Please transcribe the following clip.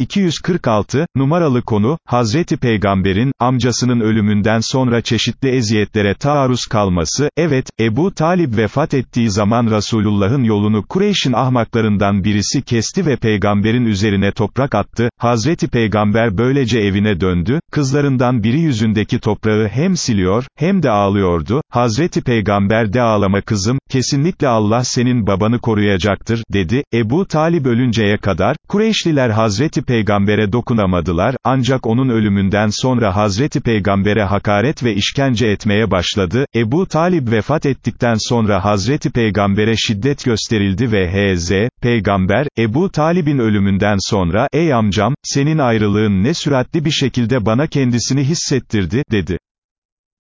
246, numaralı konu, Hazreti Peygamber'in, amcasının ölümünden sonra çeşitli eziyetlere taarruz kalması, evet, Ebu Talib vefat ettiği zaman Resulullah'ın yolunu Kureyş'in ahmaklarından birisi kesti ve peygamberin üzerine toprak attı, Hazreti Peygamber böylece evine döndü, kızlarından biri yüzündeki toprağı hem siliyor, hem de ağlıyordu, Hazreti Peygamber de ağlama kızım, kesinlikle Allah senin babanı koruyacaktır, dedi, Ebu Talib ölünceye kadar, Kureyşliler Hazreti Peygamber'e dokunamadılar, ancak onun ölümünden sonra Hazreti Peygamber'e hakaret ve işkence etmeye başladı, Ebu Talib vefat ettikten sonra Hazreti Peygamber'e şiddet gösterildi ve H.Z. Peygamber, Ebu Talib'in ölümünden sonra, ey amcam, senin ayrılığın ne süratli bir şekilde bana kendisini hissettirdi, dedi.